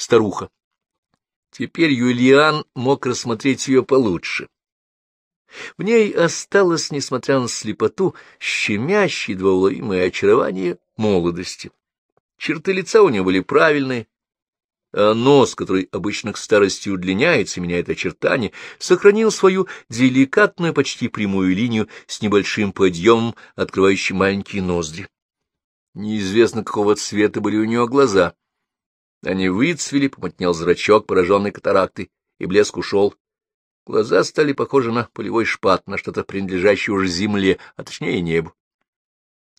старуха. Теперь Юлиан мог рассмотреть ее получше. В ней осталось, несмотря на слепоту, щемящее едва очарование молодости. Черты лица у нее были правильные, а нос, который обычно к старости удлиняется и меняет очертания, сохранил свою деликатную, почти прямую линию с небольшим подъемом, открывающим маленькие ноздри. Неизвестно, какого цвета были у нее глаза. Они выцвели, помутнел зрачок, пораженный катарактой, и блеск ушел. Глаза стали похожи на полевой шпат, на что-то принадлежащее уже земле, а точнее небу.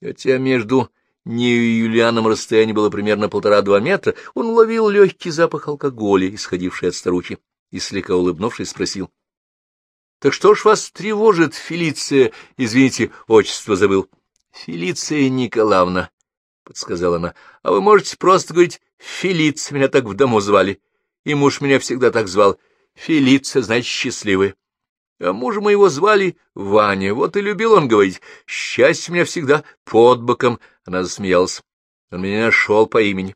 Хотя между нею и Юлианом расстояние было примерно полтора-два метра, он ловил легкий запах алкоголя, исходивший от старухи, и, слегка улыбнувшись, спросил. — Так что ж вас тревожит, Фелиция? Извините, отчество забыл. — Фелиция Николаевна, — подсказала она, — а вы можете просто говорить Фелиц, меня так в дому звали, и муж меня всегда так звал. Фелица, значит, счастливая. А мужа моего звали Ваня, вот и любил он говорить. Счастье у меня всегда под боком. Она засмеялась. Он меня нашел по имени.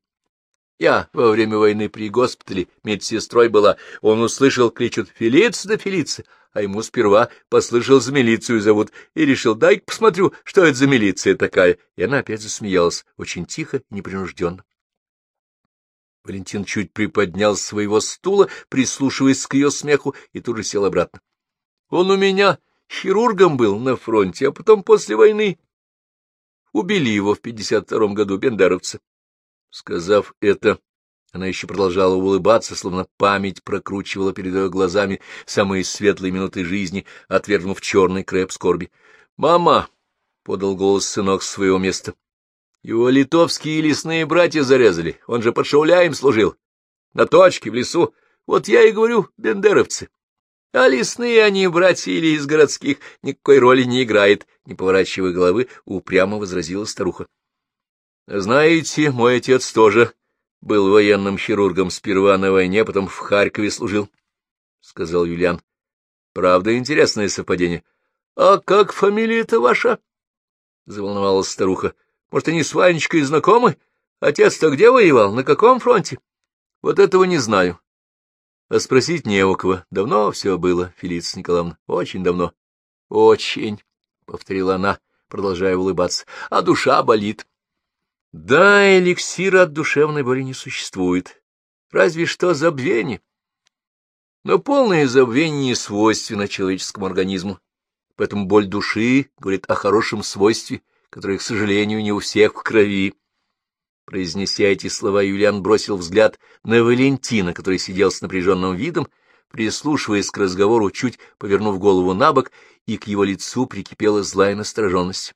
Я во время войны при госпитале медсестрой была. Он услышал, кричат «Фелица да Фелица!» а ему сперва послышал за милицию зовут, и решил, дай посмотрю, что это за милиция такая. И она опять засмеялась, очень тихо и непринужденно. Валентин чуть приподнял своего стула, прислушиваясь к ее смеху, и тут же сел обратно. — Он у меня хирургом был на фронте, а потом после войны убили его в 52-м году бендеровцы. Сказав это, она еще продолжала улыбаться, словно память прокручивала перед ее глазами самые светлые минуты жизни, отвергнув черный крэп скорби. «Мама!» — подал голос сынок с своего места. «Его литовские лесные братья зарезали, он же под Шауляем служил. На точке, в лесу. Вот я и говорю, бендеровцы. А лесные они, братья или из городских, никакой роли не играет», — не поворачивая головы, упрямо возразила старуха. «Знаете, мой отец тоже был военным хирургом сперва на войне, потом в Харькове служил, — сказал Юлиан. — Правда, интересное совпадение. — А как фамилия-то ваша? — заволновалась старуха. — Может, они с Ванечкой знакомы? Отец-то где воевал? На каком фронте? — Вот этого не знаю. — А спросить не у кого. Давно все было, Фелиция Николаевна, очень давно. — Очень, — повторила она, продолжая улыбаться, — а душа болит. — да, эликсира от душевной боли не существует, разве что забвение. Но полное забвение не свойственно человеческому организму, поэтому боль души говорит о хорошем свойстве, которое, к сожалению, не у всех в крови. Произнеся эти слова, Юлиан бросил взгляд на Валентина, который сидел с напряженным видом, прислушиваясь к разговору, чуть повернув голову на бок, и к его лицу прикипела злая настороженность.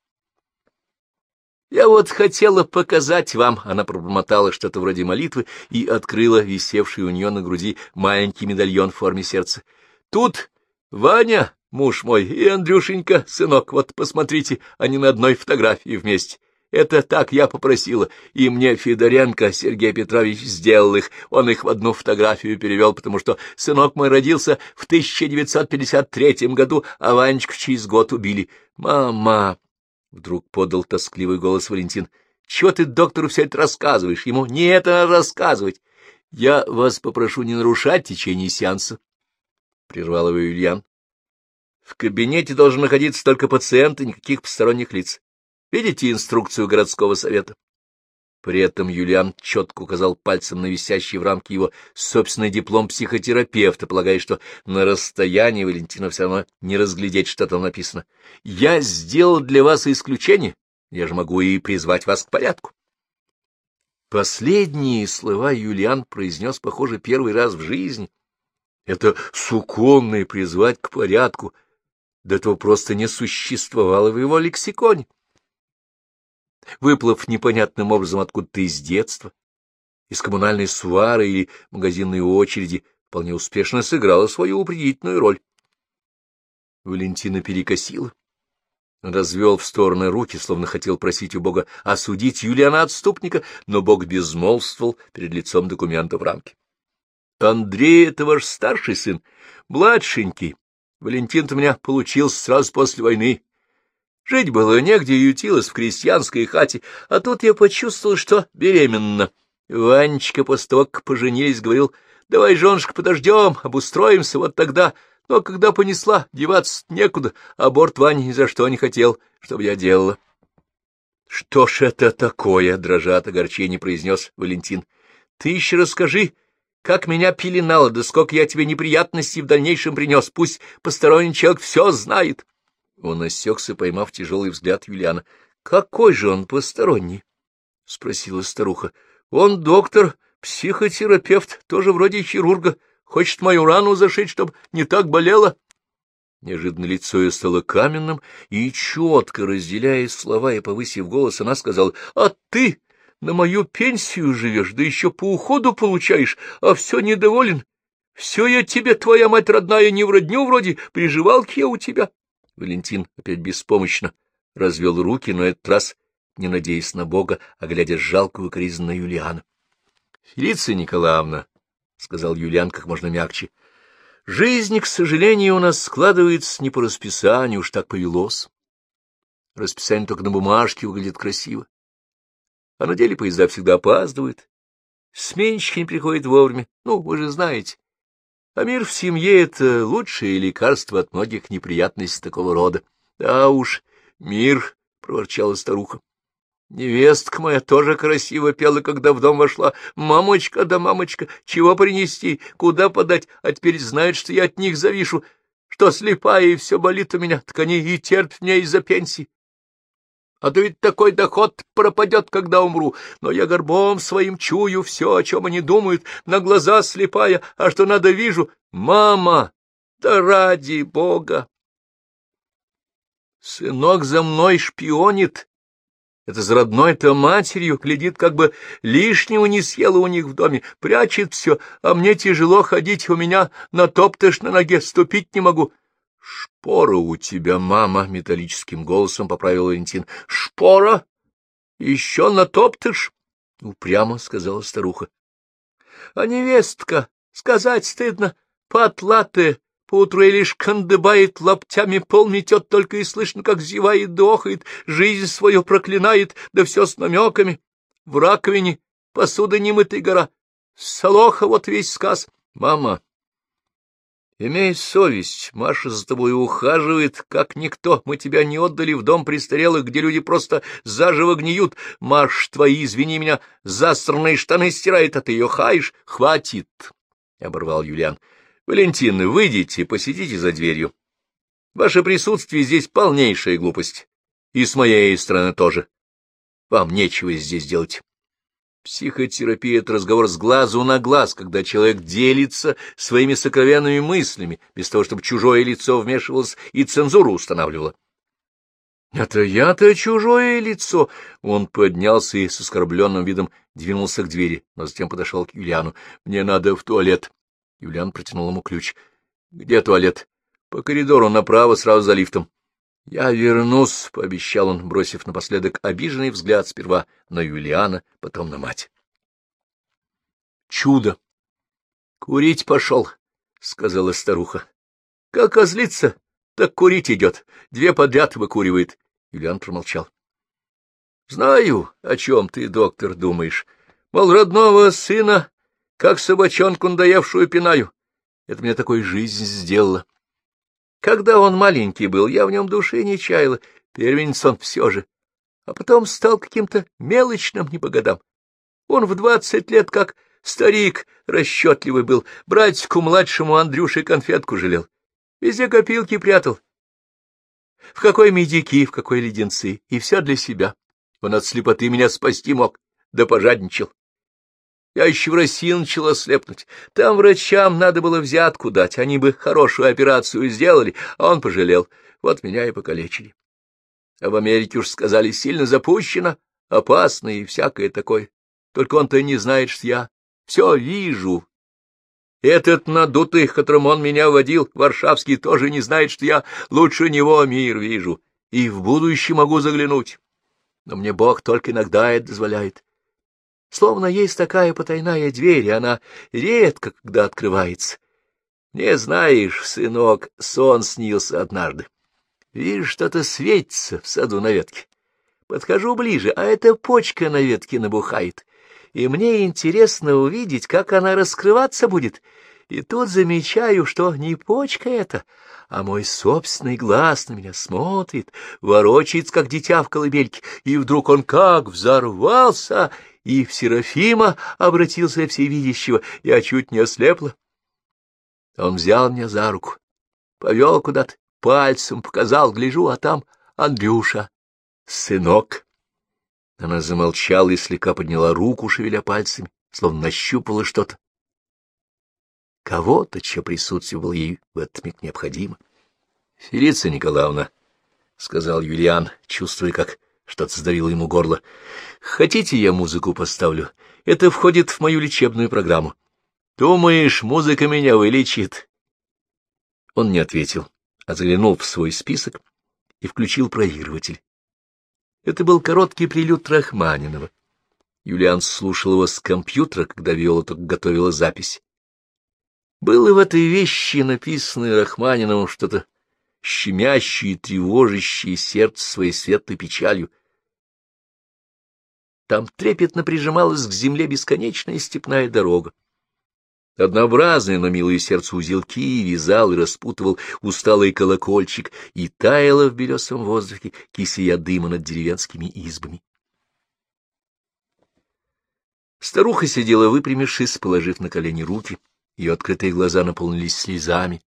Я вот хотела показать вам, она пробормотала что-то вроде молитвы и открыла висевший у нее на груди маленький медальон в форме сердца. Тут Ваня, муж мой, и Андрюшенька, сынок, вот посмотрите, они на одной фотографии вместе. Это так я попросила, и мне Федоренко Сергей Петрович сделал их. Он их в одну фотографию перевел, потому что сынок мой родился в 1953 году, а Ванечку через год убили. Мама, — вдруг подал тоскливый голос Валентин. — Чего ты доктору все это рассказываешь? Ему не это рассказывать. Я вас попрошу не нарушать течение сеанса, — прервал его Юльян. — В кабинете должен находиться только пациент и никаких посторонних лиц. Видите инструкцию городского совета? При этом Юлиан четко указал пальцем на висящий в рамке его собственный диплом психотерапевта, полагая, что на расстоянии Валентина все равно не разглядеть, что там написано. «Я сделал для вас исключение, я же могу и призвать вас к порядку». Последние слова Юлиан произнес, похоже, первый раз в жизни. Это суконное призвать к порядку, до этого просто не существовало в его лексиконе выплыв непонятным образом откуда-то из детства, из коммунальной свары или магазинной очереди, вполне успешно сыграла свою упредительную роль. Валентина перекосила. Развел в стороны руки, словно хотел просить у Бога осудить Юлиана отступника, но Бог безмолвствовал перед лицом документа в рамке. — Андрей — это ваш старший сын, младшенький. Валентин-то меня получился сразу после войны. Жить было негде, ютилась в крестьянской хате, а тут я почувствовал, что беременна. Ванечка после того, как поженились, говорил, давай, женушка, подождем, обустроимся, вот тогда. Но когда понесла, деваться некуда, аборт Ваня ни за что не хотел, чтобы я делала. — Что ж это такое? — дрожа от огорчения произнес Валентин. — Ты еще расскажи, как меня пеленало, да сколько я тебе неприятностей в дальнейшем принес. Пусть посторонний человек все знает. Он осекся, поймав тяжелый взгляд Юлиана. — Какой же он посторонний? — спросила старуха. — Он доктор, психотерапевт, тоже вроде хирурга. Хочет мою рану зашить, чтобы не так болело. Неожиданно лицо ее стало каменным, и, четко разделяя слова и повысив голос, она сказала, — А ты на мою пенсию живешь, да еще по уходу получаешь, а все недоволен. Все я тебе, твоя мать родная, не в родню вроде, приживалки я у тебя. Валентин опять беспомощно развел руки, но этот раз не надеясь на Бога, а глядя жалкую коризну на Юлиана. — Фелиция Николаевна, — сказал Юлиан как можно мягче, — жизнь, к сожалению, у нас складывается не по расписанию, уж так повелось. Расписание только на бумажке выглядит красиво. А на деле поезда всегда опаздывают. Сменщики не приходят вовремя, ну, вы же знаете. А мир в семье — это лучшее лекарство от многих неприятностей такого рода. — Да уж, мир, — проворчала старуха. Невестка моя тоже красиво пела, когда в дом вошла. «Мамочка, да мамочка, чего принести, куда подать? А теперь знают, что я от них завишу, что слепая и все болит у меня, так они и терпят меня из-за пенсии. А то ведь такой доход пропадет, когда умру. Но я горбом своим чую все, о чем они думают, на глаза слепая, а что надо вижу. Мама, да ради бога! Сынок за мной шпионит, это за родной-то матерью, глядит, как бы лишнего не съела у них в доме, прячет все, а мне тяжело ходить, у меня натоптыш на ноге, ступить не могу. — Шпора у тебя, мама, — металлическим голосом поправил Валентин. — Шпора? Еще натоптыш? — упрямо сказала старуха. — А невестка, сказать стыдно, потлатая, Поутру и лишь кандыбает, лоптями пол метет, только и слышно, как зевает, дохает, жизнь свою проклинает, да все с намеками. В раковине посуда немытая гора. Солоха вот весь сказ. Мама, имей совесть, Маша за тобой ухаживает, как никто. Мы тебя не отдали в дом престарелых, где люди просто заживо гниют. Маш, твои, извини меня, засранные штаны стирает, а ты ее хаешь. Хватит, — оборвал Юлиан. Валентин, выйдите, посидите за дверью. Ваше присутствие здесь полнейшая глупость. И с моей стороны тоже. Вам нечего здесь делать. Психотерапия — это разговор с глазу на глаз, когда человек делится своими сокровенными мыслями, без того, чтобы чужое лицо вмешивалось и цензуру устанавливало. — Это я-то чужое лицо! Он поднялся и с оскорбленным видом двинулся к двери, но затем подошел к Юлиану. — Мне надо в туалет. Юлиан протянул ему ключ. — Где туалет? — По коридору направо, сразу за лифтом. — Я вернусь, — пообещал он, бросив напоследок обиженный взгляд сперва на Юлиана, потом на мать. Чудо! — Курить пошел, — сказала старуха. — Как озлиться, так курить идет. Две подряд выкуривает. Юлиан промолчал. — Знаю, о чем ты, доктор, думаешь. Мол, родного сына как собачонку надоевшую пинаю. Это мне такой жизнь сделала. Когда он маленький был, я в нем души не чаяла, первенец он все же. А потом стал каким-то мелочным не по годам. Он в двадцать лет как старик расчетливый был, братику младшему Андрюше конфетку жалел. Везде копилки прятал. В какой медики, в какой леденцы, и все для себя. Он от слепоты меня спасти мог, да пожадничал. Я еще в России начала слепнуть. Там врачам надо было взятку дать, они бы хорошую операцию сделали, а он пожалел. Вот меня и покалечили. А в Америке уж сказали, сильно запущено, опасно и всякое такое. Только он-то не знает, что я все вижу. Этот надутый, которым он меня водил, Варшавский, тоже не знает, что я лучше него мир вижу и в будущее могу заглянуть. Но мне Бог только иногда это дозволяет. Словно есть такая потайная дверь, и она редко когда открывается. Не знаешь, сынок, сон снился однажды. Видишь, что-то светится в саду на ветке. Подхожу ближе, а эта почка на ветке набухает. и мне интересно увидеть, как она раскрываться будет. И тут замечаю, что не почка это, а мой собственный глаз на меня смотрит, ворочается, как дитя в колыбельке, и вдруг он как взорвался, и в Серафима обратился всевидящего, я чуть не ослепла. Он взял меня за руку, повел куда-то, пальцем показал, гляжу, а там Андрюша, сынок. Она замолчала и слегка подняла руку, шевеля пальцами, словно нащупала что-то. Кого-то, чье присутствие было ей в этот миг необходимо. — Фелиция Николаевна, — сказал Юлиан, чувствуя, как что-то сдавило ему горло, — хотите, я музыку поставлю? Это входит в мою лечебную программу. Думаешь, музыка меня вылечит? Он не ответил, а заглянул в свой список и включил проигрыватель. Это был короткий прилюд Рахманинова. Юлиан слушал его с компьютера, когда Виола только готовила запись. Было в этой вещи, написанной Рахманиновым, что-то щемящее и тревожащее сердце своей светлой печалью. Там трепетно прижималась к земле бесконечная степная дорога. Однообразные, но милые сердцу узелки вязал и распутывал усталый колокольчик, и таяло в белесом воздухе кисия дыма над деревенскими избами. Старуха сидела выпрямившись, положив на колени руки. Ее открытые глаза наполнились слезами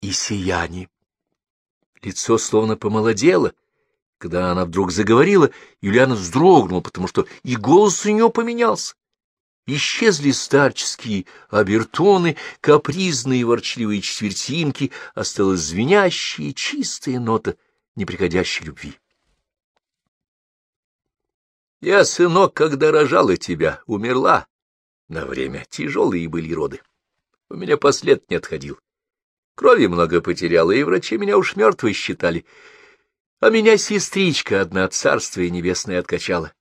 и сиянием. Лицо словно помолодело. Когда она вдруг заговорила, Юлиана вздрогнула, потому что и голос у нее поменялся. Исчезли старческие обертоны, капризные ворчливые четвертинки, осталась звенящая чистая нота неприходящей любви. Я, сынок, когда рожала тебя, умерла на время. Тяжелые были роды. У меня послед не отходил. Крови много потеряла, и врачи меня уж мертвой считали. А меня сестричка одна царствие небесное откачала.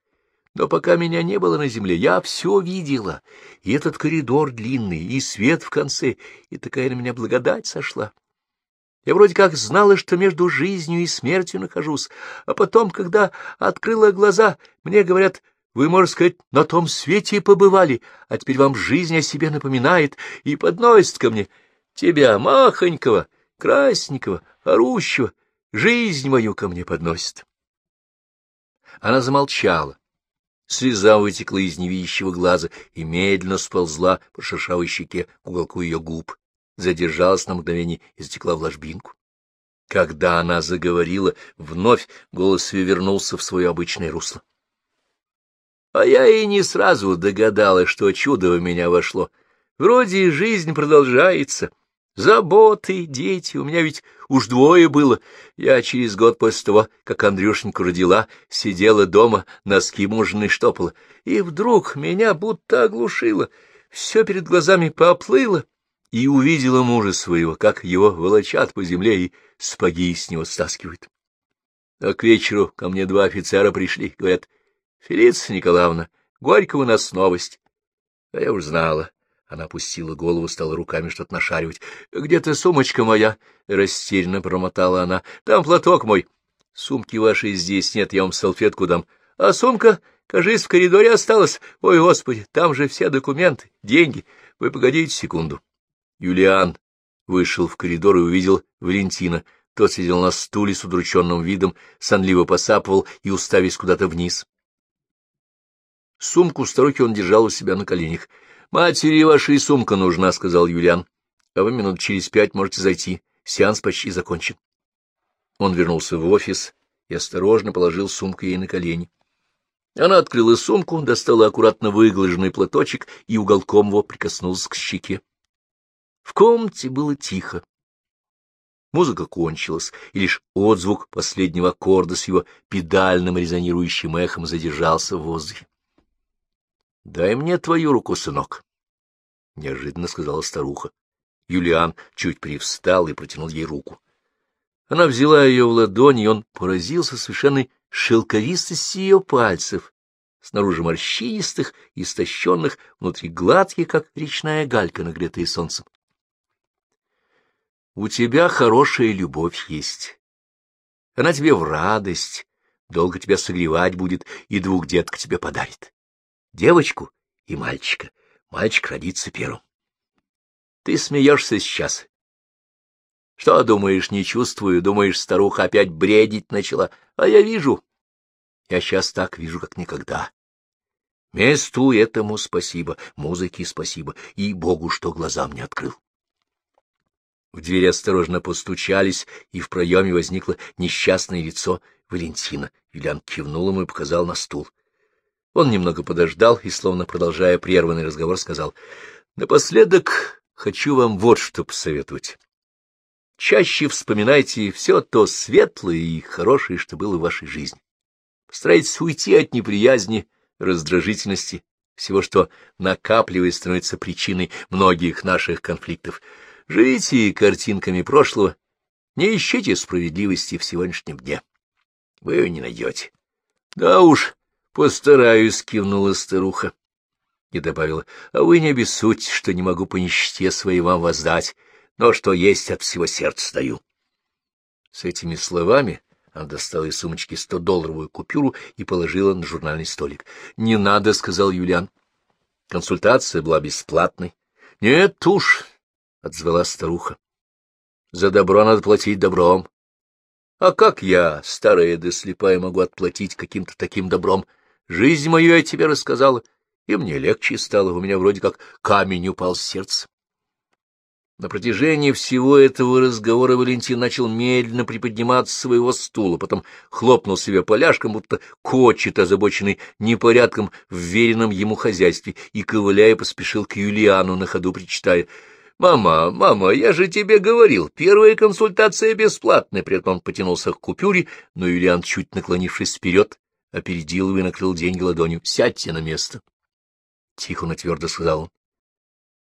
Но пока меня не было на земле, я все видела, и этот коридор длинный, и свет в конце, и такая на меня благодать сошла. Я вроде как знала, что между жизнью и смертью нахожусь, а потом, когда открыла глаза, мне говорят, вы, можно сказать, на том свете побывали, а теперь вам жизнь о себе напоминает и подносит ко мне тебя, махонького, красненького, орущего, жизнь мою ко мне подносит. Она замолчала Слеза вытекла из невидящего глаза и медленно сползла по шершавой щеке к уголку ее губ, задержалась на мгновение и затекла в ложбинку. Когда она заговорила, вновь голос ее вернулся в свое обычное русло. А я и не сразу догадалась, что чудо в меня вошло. Вроде жизнь продолжается, Заботы, дети, у меня ведь уж двое было. Я через год после того, как Андрюшеньку родила, сидела дома, носки мужины штопала, и вдруг меня будто оглушило, все перед глазами поплыло, и увидела мужа своего, как его волочат по земле и спаги с него стаскивают. А к вечеру ко мне два офицера пришли, говорят, — Фелиция Николаевна, горько у нас новость. А я уж знала. Она опустила голову, стала руками что-то нашаривать. — Где-то сумочка моя, — растерянно промотала она. — Там платок мой. — Сумки вашей здесь нет, я вам салфетку дам. А сумка, кажись, в коридоре осталась. Ой, господи, там же все документы, деньги. Вы погодите секунду. Юлиан вышел в коридор и увидел Валентина. Тот сидел на стуле с удрученным видом, сонливо посапывал и уставясь куда-то вниз. Сумку старухи он держал у себя на коленях. — Матери вашей сумка нужна, — сказал Юлиан. — А вы минут через пять можете зайти. Сеанс почти закончен. Он вернулся в офис и осторожно положил сумку ей на колени. Она открыла сумку, достала аккуратно выглаженный платочек и уголком его прикоснулась к щеке. В комнате было тихо. Музыка кончилась, и лишь отзвук последнего аккорда с его педальным резонирующим эхом задержался в воздухе. Дай мне твою руку, сынок, — неожиданно сказала старуха. Юлиан чуть привстал и протянул ей руку. Она взяла ее в ладонь, и он поразился совершенной шелковистости ее пальцев, снаружи морщинистых, истощенных, внутри гладких, как речная галька, нагретая солнцем. — У тебя хорошая любовь есть. Она тебе в радость, долго тебя согревать будет и двух деток тебе подарит девочку и мальчика. Мальчик родится первым. Ты смеешься сейчас. Что, думаешь, не чувствую? Думаешь, старуха опять бредить начала? А я вижу. Я сейчас так вижу, как никогда. Месту этому спасибо, музыке спасибо, и Богу, что глаза мне открыл. В двери осторожно постучались, и в проеме возникло несчастное лицо Валентина. Юлиан кивнул ему и показал на стул. Он немного подождал и, словно продолжая прерванный разговор, сказал, — Напоследок хочу вам вот что посоветовать. Чаще вспоминайте все то светлое и хорошее, что было в вашей жизни. Постарайтесь уйти от неприязни, раздражительности, всего, что накапливаясь, становится причиной многих наших конфликтов. Живите картинками прошлого, не ищите справедливости в сегодняшнем дне. Вы ее не найдете. — Да уж, постараюсь, — кивнула старуха. И добавила, — а вы не обессудьте, что не могу по нищете своей вам воздать, но что есть от всего сердца даю. С этими словами она достала из сумочки сто-долларовую купюру и положила на журнальный столик. — Не надо, — сказал Юлиан. Консультация была бесплатной. — Нет уж, — отзвала старуха. — За добро надо платить добром. А как я, старая да слепая, могу отплатить каким-то таким добром? Жизнь мою я тебе рассказала, и мне легче стало, у меня вроде как камень упал с сердца. На протяжении всего этого разговора Валентин начал медленно приподниматься с своего стула, потом хлопнул себя поляшком, будто кочет, озабоченный непорядком в веренном ему хозяйстве, и, ковыляя, поспешил к Юлиану, на ходу причитая — Мама, мама, я же тебе говорил, первая консультация бесплатная. При этом он потянулся к купюре, но Юлиан, чуть наклонившись вперед, опередил его и накрыл деньги ладонью. — Сядьте на место. Тихо, но твердо сказал он.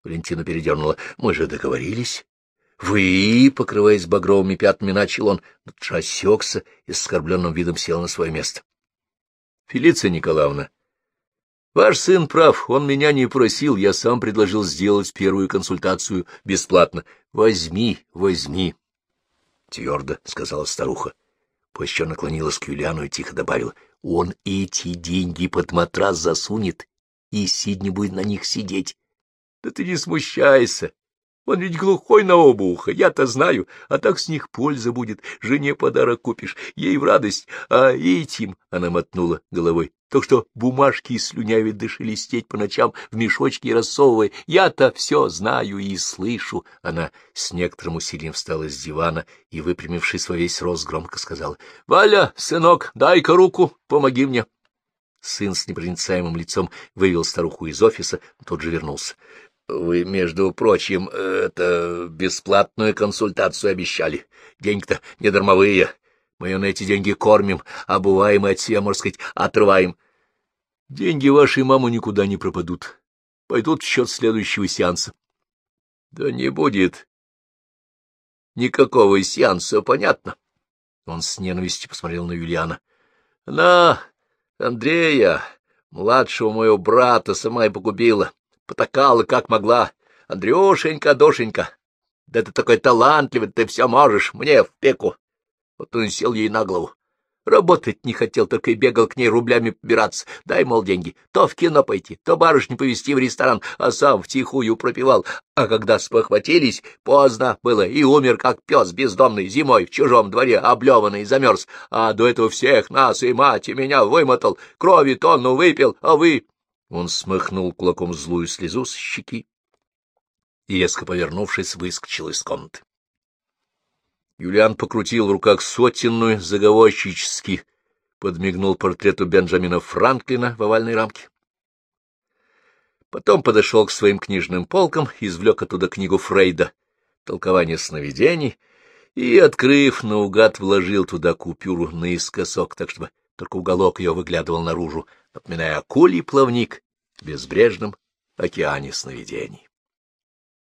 Валентина передернула. — Мы же договорились. — Вы, покрываясь багровыми пятнами, начал он, но осекся и с оскорбленным видом сел на свое место. — Фелиция Николаевна, ваш сын прав, он меня не просил, я сам предложил сделать первую консультацию бесплатно. Возьми, возьми, — твердо сказала старуха. После наклонилась к Юлиану и тихо добавила, — он эти деньги под матрас засунет, и Сидни будет на них сидеть. Да ты не смущайся. Он ведь глухой на оба уха, я-то знаю, а так с них польза будет. Жене подарок купишь, ей в радость, а этим, — она мотнула головой, — то, что бумажки слюнявит да шелестеть по ночам в мешочке рассовывая, я-то все знаю и слышу. Она с некоторым усилием встала с дивана и, выпрямившись во весь рост, громко сказала, — Валя, сынок, дай-ка руку, помоги мне. Сын с непроницаемым лицом вывел старуху из офиса, тот же вернулся. — Вы, между прочим, это бесплатную консультацию обещали. Деньги-то не дармовые. Мы ее на эти деньги кормим, обуваем и от себя, можно сказать, отрываем. Деньги вашей мамы никуда не пропадут. Пойдут в счет следующего сеанса. — Да не будет никакого сеанса, понятно. Он с ненавистью посмотрел на Юлиана. — Она Андрея, младшего моего брата, сама и погубила. Потакала, как могла. Андрюшенька, душенька, да ты такой талантливый, ты все можешь, мне в пеку. Вот он сел ей на голову. Работать не хотел, только и бегал к ней рублями побираться. Дай, мол, деньги. То в кино пойти, то барышню повезти в ресторан, а сам втихую пропивал. А когда спохватились, поздно было, и умер, как пес бездомный, зимой в чужом дворе, облеванный, замерз. А до этого всех нас и мать, и меня вымотал, крови тонну выпил, а вы... Он смахнул кулаком злую слезу с щеки и, резко повернувшись, выскочил из комнаты. Юлиан покрутил в руках сотенную, заговорщически подмигнул портрету Бенджамина Франклина в овальной рамке. Потом подошел к своим книжным полкам, извлек оттуда книгу Фрейда «Толкование сновидений» и, открыв, наугад вложил туда купюру наискосок, так чтобы только уголок ее выглядывал наружу, напоминая акулий плавник в безбрежном океане сновидений.